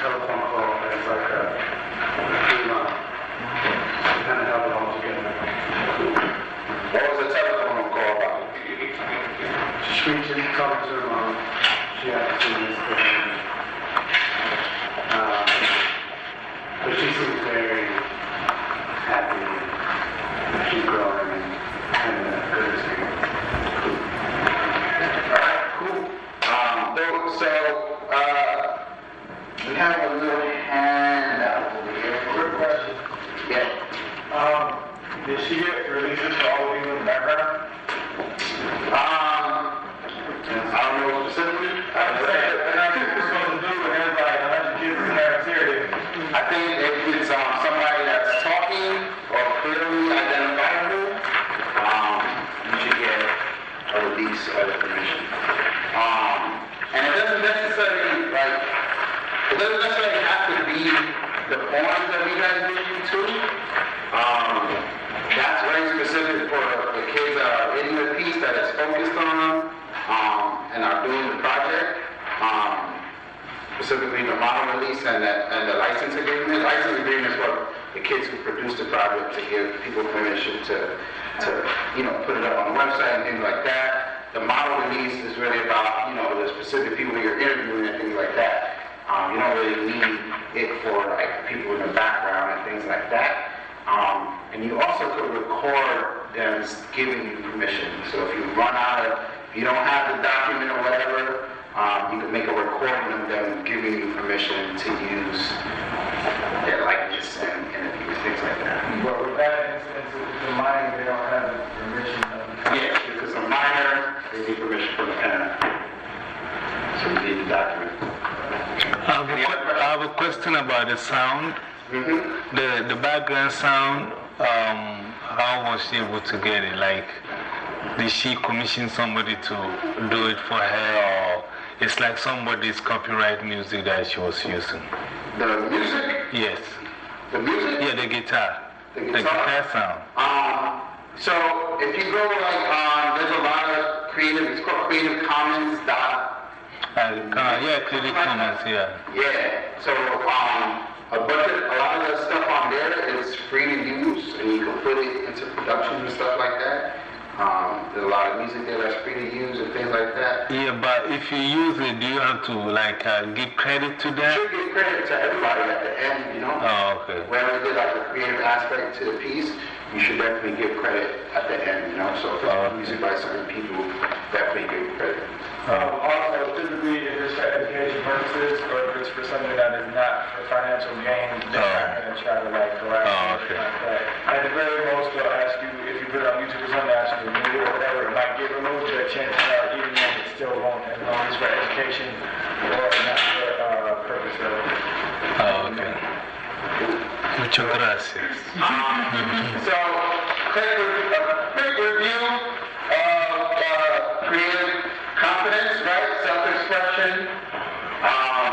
telephone call as like a, a key line. Uh, to kind of it all together. What was the telephone call about? She reaches, talking to her mom. She has to see this thing. Uh, but she seems very happy. She's growing and having a good experience. All right, cool. Um, so- so, uh, we have a little handout over here. Quick question. Yeah. Um, did she get releases for all of you in the background? Um, I don't know specifically. I'm saying, and I think we're supposed to do it, and like a hundred kids in the cafeteria. I think if it's um, somebody that's talking or clearly identifiable, um, you should get a release of information. Um, and it doesn't necessarily, like, it doesn't necessarily have to be the forms that we guys give you to. Um, that's very specific for the kids that are in the piece that it's focused on, um, and are doing the project. Specifically the model release and the, and the license agreement. License agreement is what the kids who produce the project to give people permission to, to, you know, put it up on the website and things like that. The model release is really about, you know, the specific people you're interviewing and things like that. Um, you don't really need it for like people in the background and things like that. Um, and you also could record them giving you permission. So if you run out of, if you don't have the document or whatever, um, you can make a recording of them giving you permission to use their likeness and interviews, things like that. But with that instance, if it's a minor, they don't have the permission of the. Yeah, if it's a minor, they need permission from the parent. So you need the document. I have, a, que- I have a question about the sound. Mm-hmm. The, the background sound, um, how was she able to get it? Like, did she commission somebody to do it for her, or it's like somebody's copyright music that she was using? The music, Yes. the music. Yeah, the guitar. The The guitar? guitar sound. Um, so if you go like, um, there's a lot of creative, it's called Creative Commons dot Uh, uh, yeah, Creative Commons, yeah. Yeah, so um, a bunch of, a lot of the stuff on there is free to use, and you can put it into production and stuff like that. Um, there's a lot of music there that's free to use and things like that. Yeah, but if you use it, do you have to like uh, give credit to You should give credit to everybody at the end, you know? Oh, okay. Whenever there's like a creative aspect to the piece, you should definitely give credit at the end, you know? So if Oh, it's music by certain people, definitely give credit. Um, also, typically, if it's for education purposes, or if it's for something that is not for financial gain, they're not gonna try to like correct Oh, it okay. like that. At the very most, they'll ask you, if you put it on YouTube or something, ask you to remove it or whatever, it might get removed, but chances are, even then, it still won't, as long as it's for education or not for, uh, purpose of. Oh, okay. Muchas gracias. So, quick, a quick review of uh, creative confidence, right? Self-expression, um,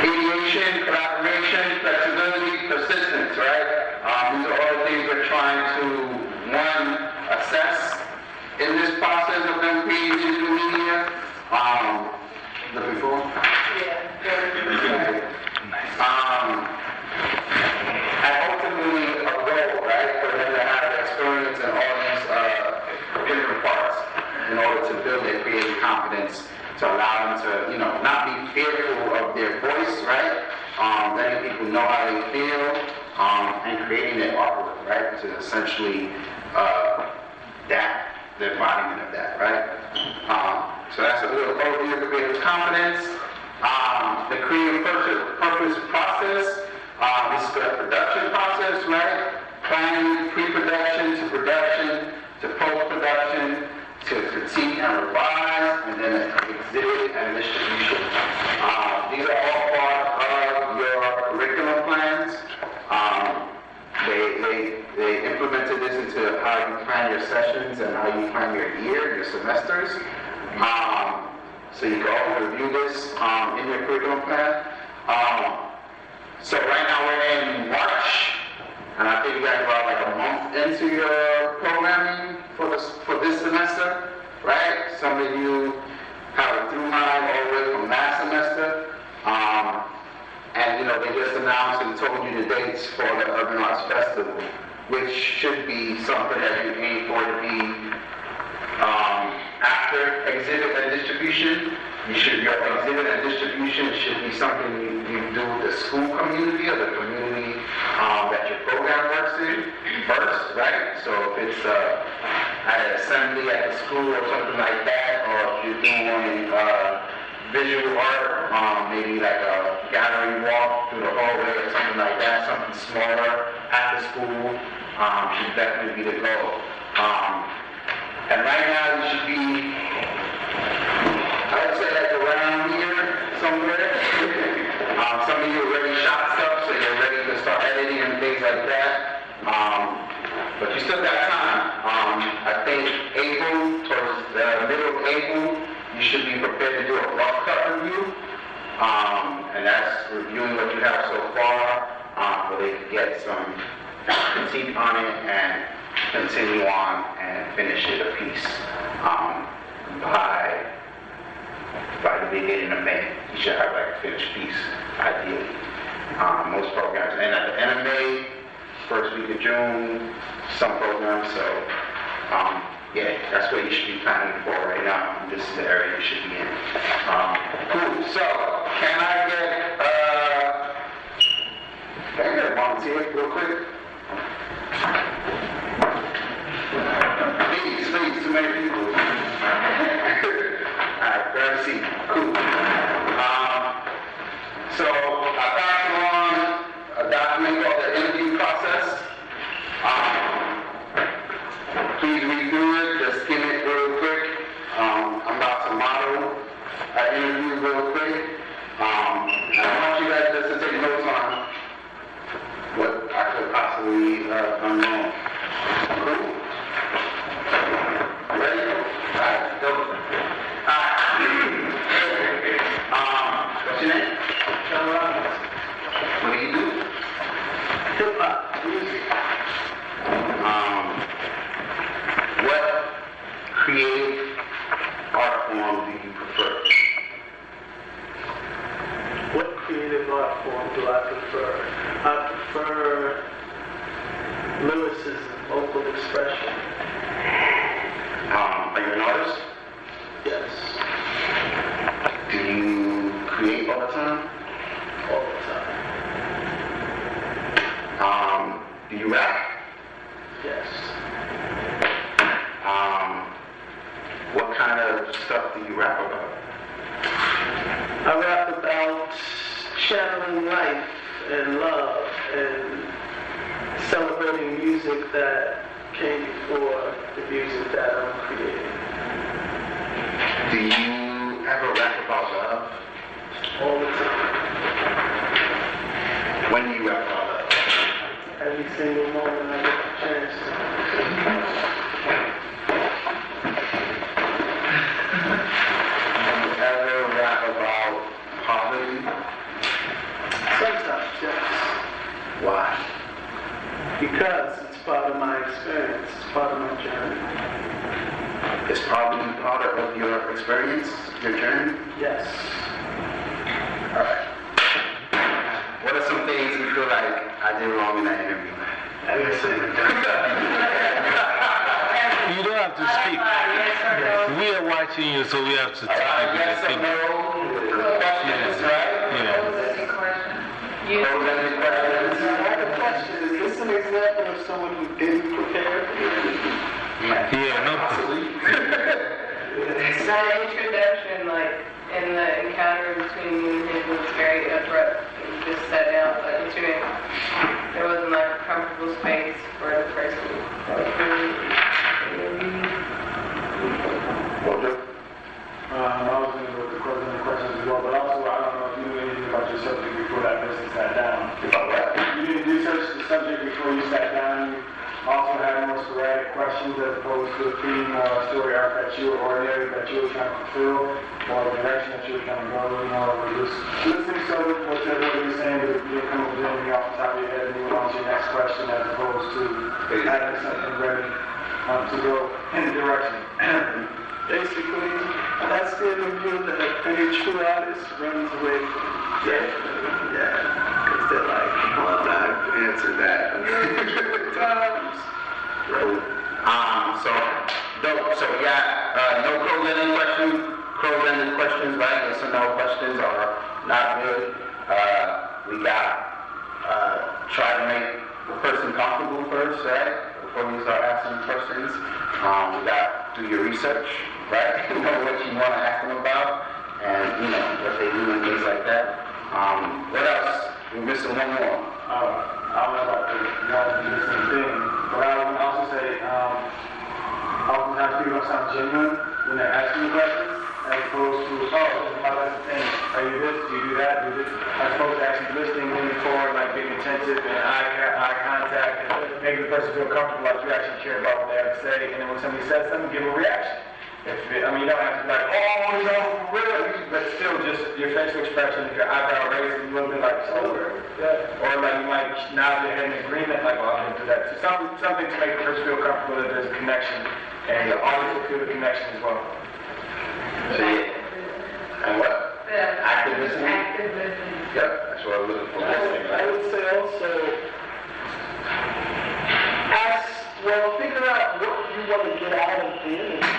ideation, collaboration, flexibility, persistence, right? Um, these are all the things we're trying to, one, assess in this process of them creating digital media. Um, looking for? Um, and ultimately a goal, right, for them to have experience in all these uh, different parts in order to build their creative confidence, to allow them to, you know, not be fearful of their voice, right? Um, letting people know how they feel, um, and creating their artwork, right? To essentially uh, that, the embodiment of that, right? Um, so that's a little overview of creative confidence. Um, the creative purpose, purpose process, um, this is the production process, right? planning, pre-production to production to post-production to critique and revise, and then exhibit and distribution. Uh, These are all part of your curriculum plans. Um, They, they, they implemented this into how you plan your sessions and how you plan year, your semesters. Um, So you go review this um, in your curriculum plan. Um, So right now we're in March, and I think you guys are about like a month into your programming for this, for this semester, right? Some of you have it through mine all the way from last semester. Um, and, you know, they just announced and told you the dates for the Urban Arts Festival, which should be something that you aim for to be um, after exhibit and distribution. You should, your exhibit and distribution should be something you, you do with the school community or the community um, that your program works in first, right? So if it's uh, at an assembly at the school or something like that, or if you're doing uh, visual art, um, maybe like a gallery walk through the hallway or something like that, something smaller at the school, um, should definitely be the goal. Um, and right now, you should be, I would say like around here somewhere. um, some of you already shot stuff, so you're ready to start editing and things like that. Um, but you still got time. Um, I think April, towards the middle of April, you should be prepared to do a rough cut review. Um, and that's reviewing what you have so far, uh, where they can get some critique on it and continue on and finish it a piece um, by by the beginning of May. You should have like a finished piece, ideally. Um, most programs end at the end of May, first week of June, some programs. So, um, yeah, that's what you should be planning for right now. This is the area you should be in. Um, cool. So, can I get uh, can I get a volunteer real quick? Please, please, too many people. Alright, grab a seat. Cool. Um, so experience, your journey? Yes. All right. What are some things you feel like I did wrong in that interview? You don't have to speak. We are watching you, so we have to Uh, take yes or it. no questions, right? Yeah. Those any questions? I have a question. Is this an example of someone who didn't prepare? Yeah, no. My introduction, like, in the encounter between me and him was very abrupt. He just sat down, like, what you mean? There wasn't like a comfortable space To 15 uh, story arc that you were ordinary, that you were trying to fulfill, or the direction that you were trying to go in, or just listening to whatever you're saying, but you're coming with anything off the top of your head and move on to your next question as opposed to having something ready um, to go in the direction. Basically, that's the feel that any true artist runs away from. Yeah, because they're like, well, I've answered that. times. Right. Um, so, dope. So, we got uh, no closing questions, closing questions, right? Yes or no questions are not good. Uh, we got uh, try to make the person comfortable first, right? Before we start asking questions. Um, we got do your research, right? know what you want to ask them about, and you know what they do and things like that. Um, what else? We're missing one more. uh, I don't know about the, same thing, but I would also say, um, oftentimes people don't sound genuine when they're asking you questions, as opposed to, oh, is my last thing, are you this, do you do that, do this, as opposed to actually listening, moving forward, like being attentive and eye, eye contact, and making the person feel comfortable, like you actually care about what they have to say, and then when somebody says something, give a reaction. If it, I mean, you don't have to be like, oh, you know, really, but still just your facial expression, if your eyebrow raises a little bit like, oh, yeah. Or like you might nod your head in agreement, like, well, I'm into that. So something, something to make the person feel comfortable that there's a connection, and the audience will feel the connection as well. See? And what? Active listening? Active listening. Yep, that's what I'm looking for. I would, I would say also, ask, well, figure out what you want to get out of the interview,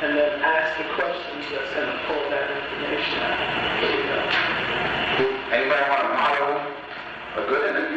and then ask the questions that's going to pull that information out. Anybody want to model a good?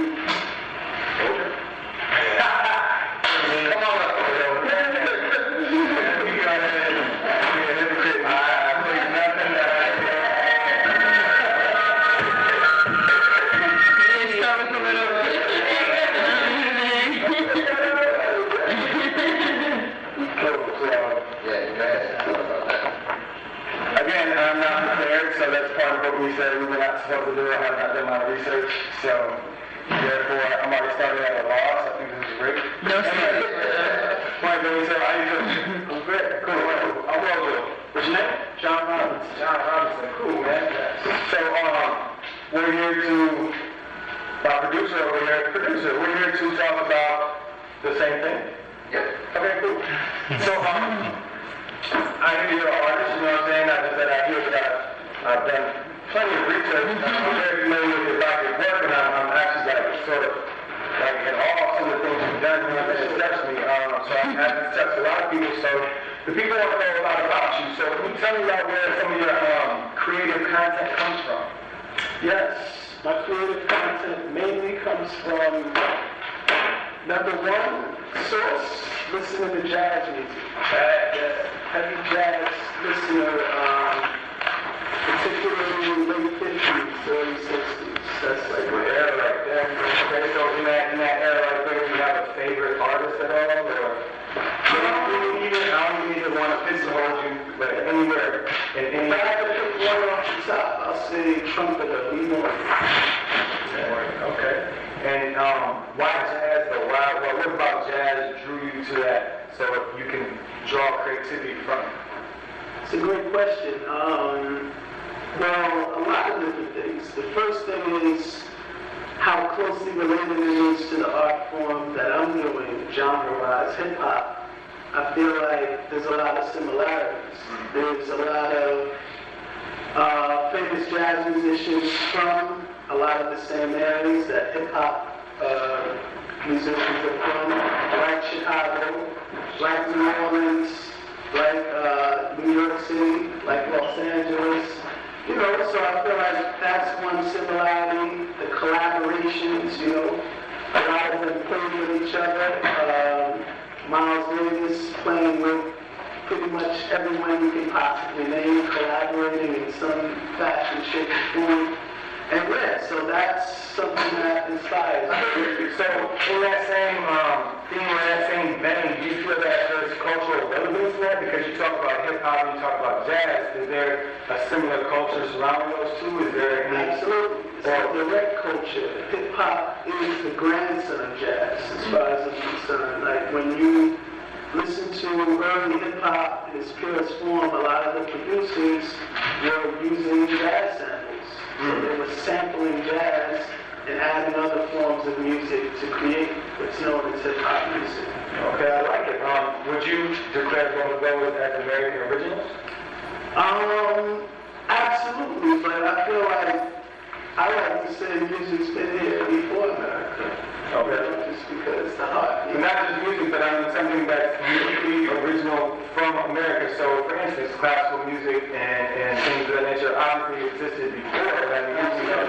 Said we were supposed to do. I have not done my research, so therefore, I'm already starting at a loss. I think this is great. No, Mike, let me say, how? I'm great. Cool. I'm well, good. What's your name? John Robinson. John Robinson. Cool, man. So, um, we're here to, my producer over here, producer, we're here to talk about the same thing. Yep. Okay, cool. So, um, I hear you're an artist, you know what I'm saying? I just said I hear that I've done I'm very familiar with your body of work, and I'm, I'm actually like sort of like in awe of some of the things you've done here that touched me. Um, so had to touch a lot of people. So the people want to know a lot about you. So can you tell me about where some of your um, creative content comes from? Yes, my creative content mainly comes from number one source, listening to jazz music. Uh, heavy jazz listener, um, particularly in the late 50s, early 60s. That's like my era right there. Okay, so in that, in that era right there, do you have a favorite artist at all? Or? Really even, I don't even want to pigeonhole you, but anywhere, in any. If I had to pick one off the top, I'll say trumpeter, Morgan. Okay. And um, why jazz though? Why, well, what about jazz drew you to that so you can draw creativity from it? It's a great question. Um, well, a lot of different things. The first thing is how closely related it is to the art form that I'm doing, genre-wise, hip-hop. I feel like there's a lot of similarities. There's a lot of uh, famous jazz musicians from a lot of the same areas that hip-hop uh, musicians are from, like Chicago, like New Orleans, like uh, New York City, like Los Angeles. You know, so I feel like that's one similarity. The collaborations, you know, a lot of them playing with each other. Um, Miles Davis playing with pretty much everyone you can possibly name, collaborating in some fashion, shape, or form. And yeah, so that's something that inspires me. So, in that same um, theme, or that same vein, do you feel that there's cultural relevance in that? Because you talk about hip hop and you talk about jazz. Is there a similar culture surrounding those two? Is there any? Absolutely. It's a direct culture. Hip hop is the grandson of jazz, as far as I'm concerned. Like when you listen to early hip hop in its purest form, a lot of the producers were using jazz samples. They were sampling jazz and adding other forms of music to create what's known as hip hop music. Okay, I like it. Um, would you declare of those as American originals? Um, absolutely, but I feel like I like to say music's been here before America. Okay. You know, Just because it's the heart. But not just music, but I mean something that's uniquely original from America. So, for instance, classical music and, and things of that nature obviously existed before. But I mean, you know,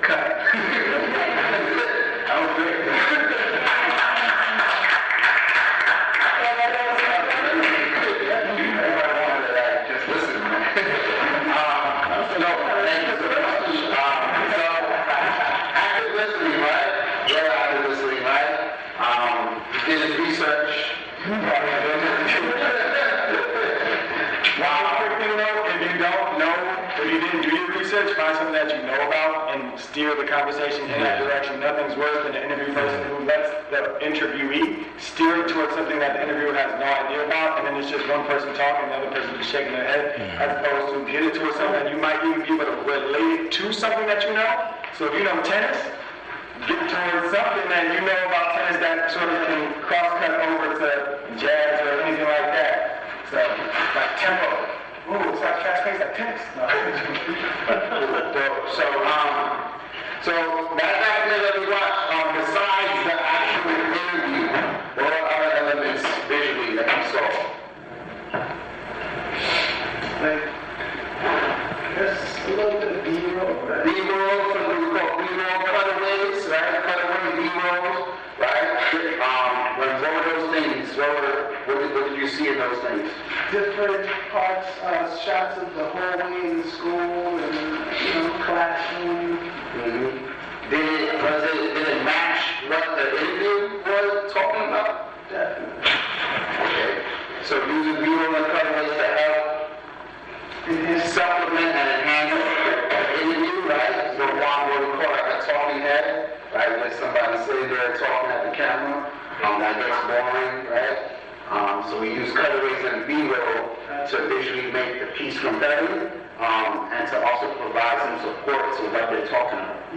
cut. I was great. Everybody wanted to like, just listen, man. Um, no, thank you so much. Um, so, active listening, right? Yeah, active listening, right? Um, you did his research. Wow. Quick thing though, if you don't know, if you didn't do your research, find something that you know about and steer the conversation in that direction. Nothing's worse than an interview person who lets the interviewee steer it towards something that the interviewer has no idea about, and then it's just one person talking, the other person just shaking their head, as opposed to get it towards something that you might even be able to relate it to something that you know. So if you know tennis, get towards something that you know about tennis that sort of can cross-cut over to jazz or anything like that. So, like tempo. Ooh, it's like fast paced like tennis. No. So, um, so that documentary that we um, besides the actual interview, what are other elements visually that you saw? Like, there's a little bit of B-roll, right? B-roll, something we call B-roll cutaways, right? Cutaway B-rolls, right? Um, what were those things? What were, what did, what did you see in those things? different parts, uh, shots of the hallway in the school and, you know, classroom.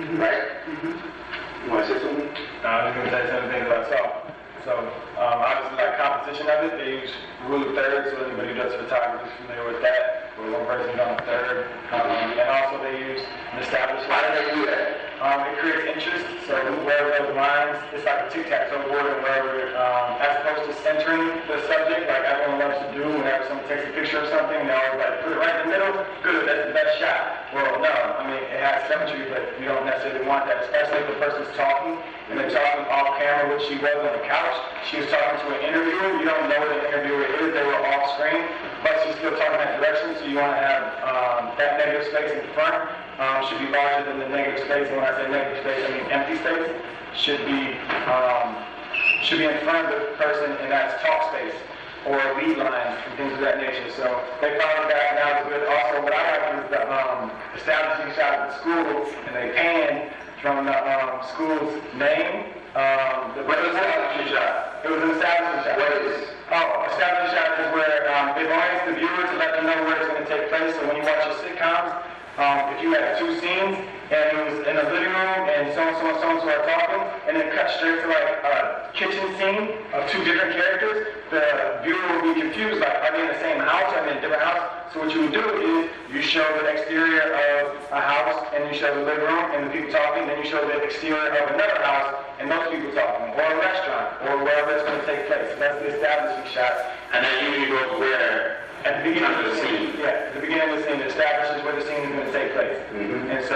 About, right? You want to say something? No, I was going to say some about I saw. So, um, obviously, that composition of it, they use rule of thirds, so anybody who does photography is familiar with that, where one person on the third. Um, and also, they use an established How do they do that? Um, it creates interest, so wherever those lines, it's like a tic-tac-toe board, and wherever, um, as opposed to centering the subject, like everyone loves to do whenever someone takes a picture of something, they always like, put it right in the middle, good, that's the best shot. Well, no, I mean, it has symmetry, but you don't necessarily want that, especially if the person's talking, and they're talking off camera, which she was on the couch, she was talking to an interviewer, you don't know what the interviewer is, they were off screen, but she's still talking that direction, so you want to have, um, that negative space in front, um, should be larger than the negative space, and when I say negative space, I mean empty space, should be, um, should be in front of the person in that talk space, or lead lines, and things of that nature, so they followed that, and that was good. Also, what I like is the, um, establishing shot of the school, and they pan from the, um, school's name, um, the. What is establishing shot? It was an establishing shot. What is? Oh, establishing shot is where, um, it the viewer to let them know where it's gonna take place, so when you watch your sitcoms, um, if you had two scenes, and it was in a living room, and so-and-so and so-and-so are talking, and then cut straight to like a kitchen scene of two different characters, the viewer will be confused, like, are they in the same house, are they in a different house? So what you would do is, you show the exterior of a house, and you show the living room, and the people talking, then you show the exterior of another house, and those people talking, or a restaurant, or wherever it's gonna take place. That's the establishing shot. And then usually goes where? At the beginning of the scene. Yeah, at the beginning of the scene, it establishes where the scene is going to take place. Mhm. And so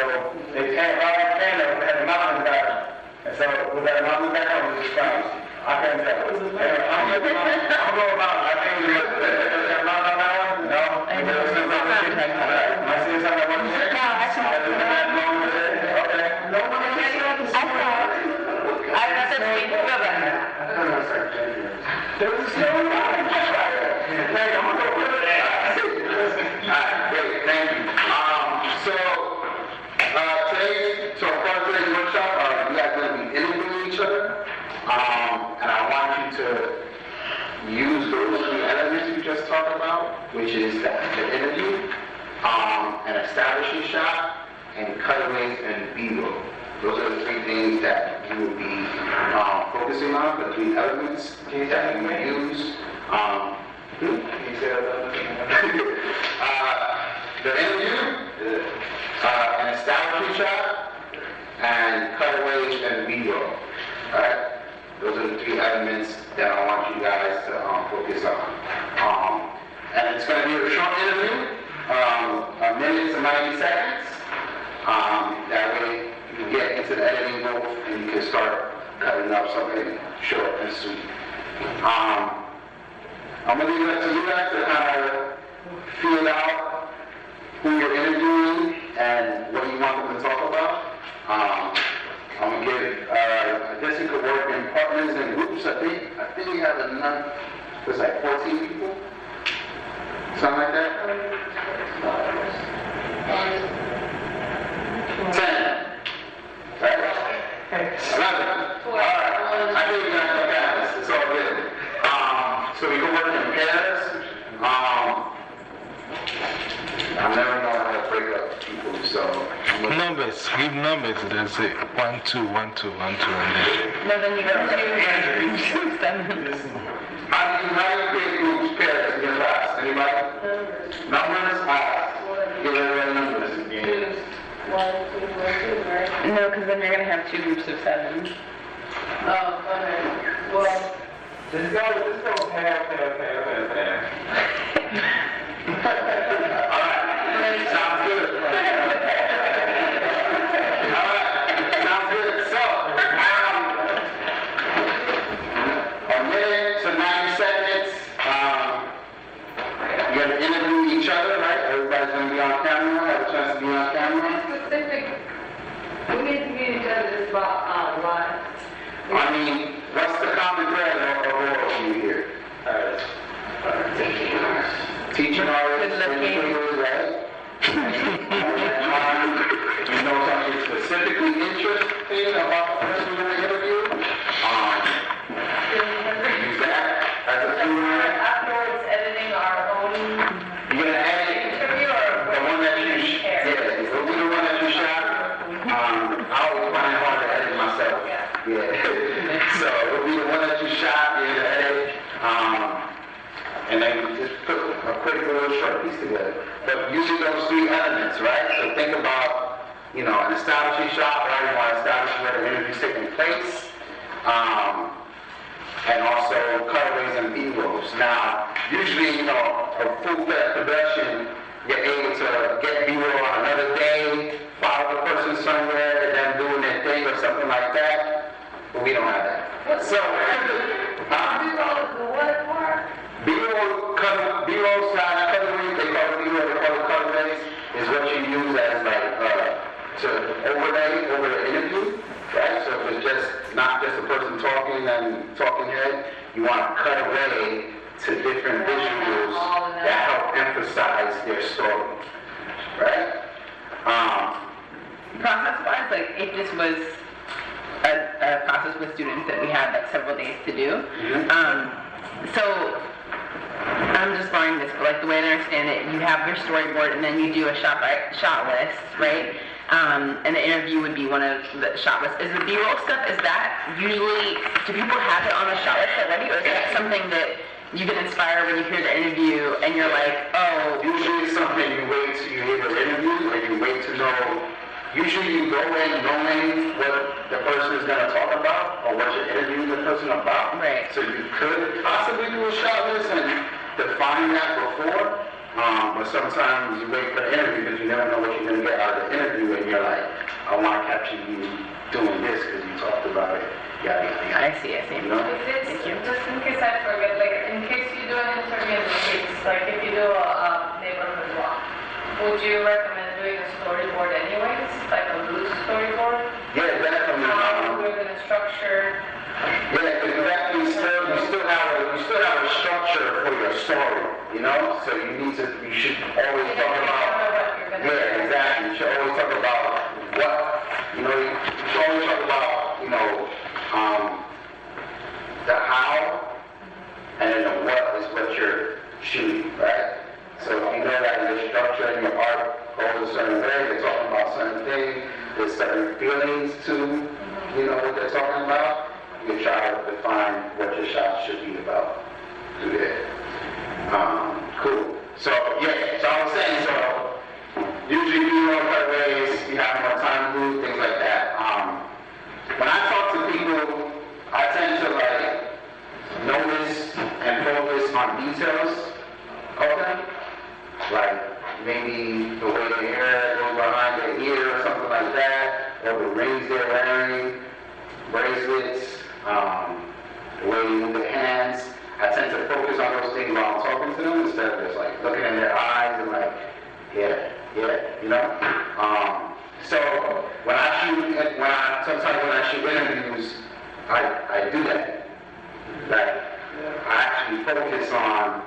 they pan, while they pan, they had a mountain in the background. And so was that mountain in the background was just? I couldn't tell. Anyway, I'm going I'm going mountain. I think it was, is there a mountain on that one? No? I know. I seeing something I wasn't establishing shot, and cutaways and B-roll. Those are the three things that you will be um, focusing on, the three elements that you use. Um, hmm? Can you say that another thing? uh, the interview, uh, an establishing shot, and cutaways and B-roll. Alright? Those are the three elements that I want you guys to um, focus on. Um, and it's going to be a short interview, um, a minute to 90 seconds. Um, that way you can get into the editing booth and you can start cutting up something short and sweet. Um, I'm going to leave it to you guys to kind of feel out who you're interviewing and what you want them to talk about. Um, I'm gonna give, uh, I guess you could work in partners and groups. I think, I think we have enough, there's like 14 people? Something like that? 10. Right? 11. All right. I think we're gonna go fast. It's all good. Um, so we can work in pairs. Um, I never know how to break up people, so. Numbers, give numbers, that's it. One, two, one, two, one, two, and then. No, then you go to seven. How do you, how do you groups, pairs, in your class? Anybody? Numbers? Ah, Give everybody numbers. Choose one, two, one, two, right? No, because then you're going to have two groups of seven. Oh, okay. Well, Just go, just go pair, pair, pair, pair, pair. This live. I mean, what's the common thread of all of you here? Teaching artists, looking. educators, right? You know something specifically interesting about a little short piece together. But using those three elements, right? So think about, you know, an establishing shot, right? You want to establish where the interview's taking place. Um, and also cutaways and B-rolls. Now, usually, you know, a full-fledged production, you want to cut away to different visuals that help emphasize their story, right? Um, Process-wise, like, if this was a, a process with students that we had like several days to do, Mhm. um, so I'm just learning this, but like the way I understand it, you have your storyboard and then you do a shot by shot list, right? Um, and the interview would be one of the shot lists. Is the B-roll stuff, is that usually, do people have it on the shot list already, or is that something that you get inspired when you hear the interview and you're like, oh, Usually it's something you wait to you hear the interview, or you wait to know. Usually you go in knowing what the person is going to talk about, or what you're interviewing the person about. Right. So you could possibly do a shot list and define that before, um, but sometimes you wait for the interview because you never know what you're going to get out of the interview, and you're like, I want to capture you doing this because you talked about it, yada, yada, yada. I see, I see. You know? If it's, just in case I forget, like, in case you do an interview in the case, like, if you do a, uh neighborhood walk, would you recommend doing a storyboard anyways, like a loose storyboard? Yeah, definitely. How Um, we're gonna structure, Yeah, because you actually still, you still still have a, you still have a structure for your story, you know? So you need to, you should always talk about, yeah, exactly. You should always talk about what, you know, you should always talk about, you know, um, the how, and then the what is what you're shooting, right? So if you know that your structure and your art goes a certain way, they're talking about certain things, there's certain feelings to, you know, what they're talking about, you try to define what your shot should be about. Do that. Um, cool. So, yeah, so I was saying, so, usually you know cut ways, you have more time to do, things like that. Um, when I talk to people, I tend to like notice and focus on details of them. Like maybe the way the hair goes behind their ear or something like that, or the rings they're wearing, bracelets, um, the way they move their hands. I tend to focus on those things while I'm talking to them instead like looking in their eyes and like, yeah, yeah, you know? Um, so when I shoot, when I, sometimes when I shoot interviews, I, I do that. Like, I actually focus on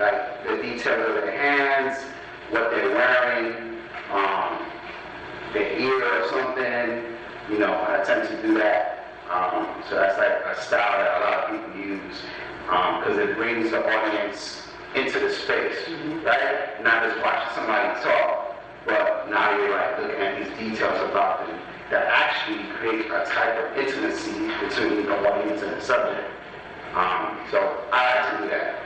like the detail of their hands, what they're wearing, um, their ear or something. You know, I tend to do that. Um, so that's like a style that a lot of people use because it brings the audience into the space, right? Not just watching somebody talk, but now you're like looking at these details about them that actually create a type of intimacy between the audience and the subject. Um, so I like to do that.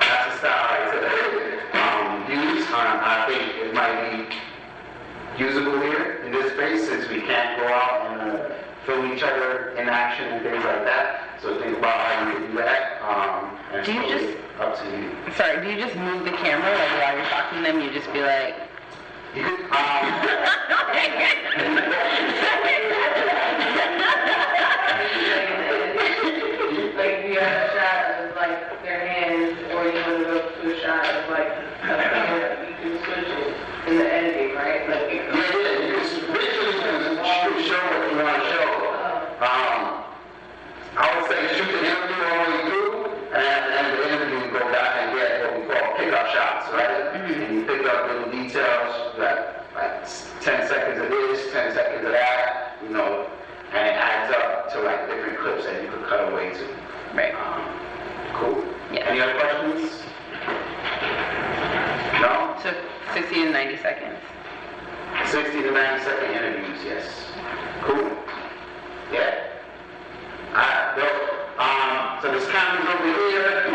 That's a style I like to um, use. Um, I think it might be usable here in this space since we can't go out and uh, film each other in action and things like that. So think about how you can do that. Um, and Do you it's just- up to you? Sorry, do you just move the camera like while you're talking to them? You just be like, You could, um, Like, do you have a shot of like their hands, or you want to go to a shot of like, a finger, you can switch it in the editing, right? Like, it Yeah, yeah, you can visually show, show what you want to show. Um, I would say shoot the interview all the through, and the interview you go back and get what we call pickup shots, right? And you pick up little details, like, like 10 seconds of this, 10 seconds of that, you know, and it adds up to like different clips that you could cut away to. right. Um, cool. Yeah. Any other questions? No? So 60 to 90 seconds. 60 to 90 second interviews, yes. Cool. Yeah. Alright, dope. Um, so this camera's over here.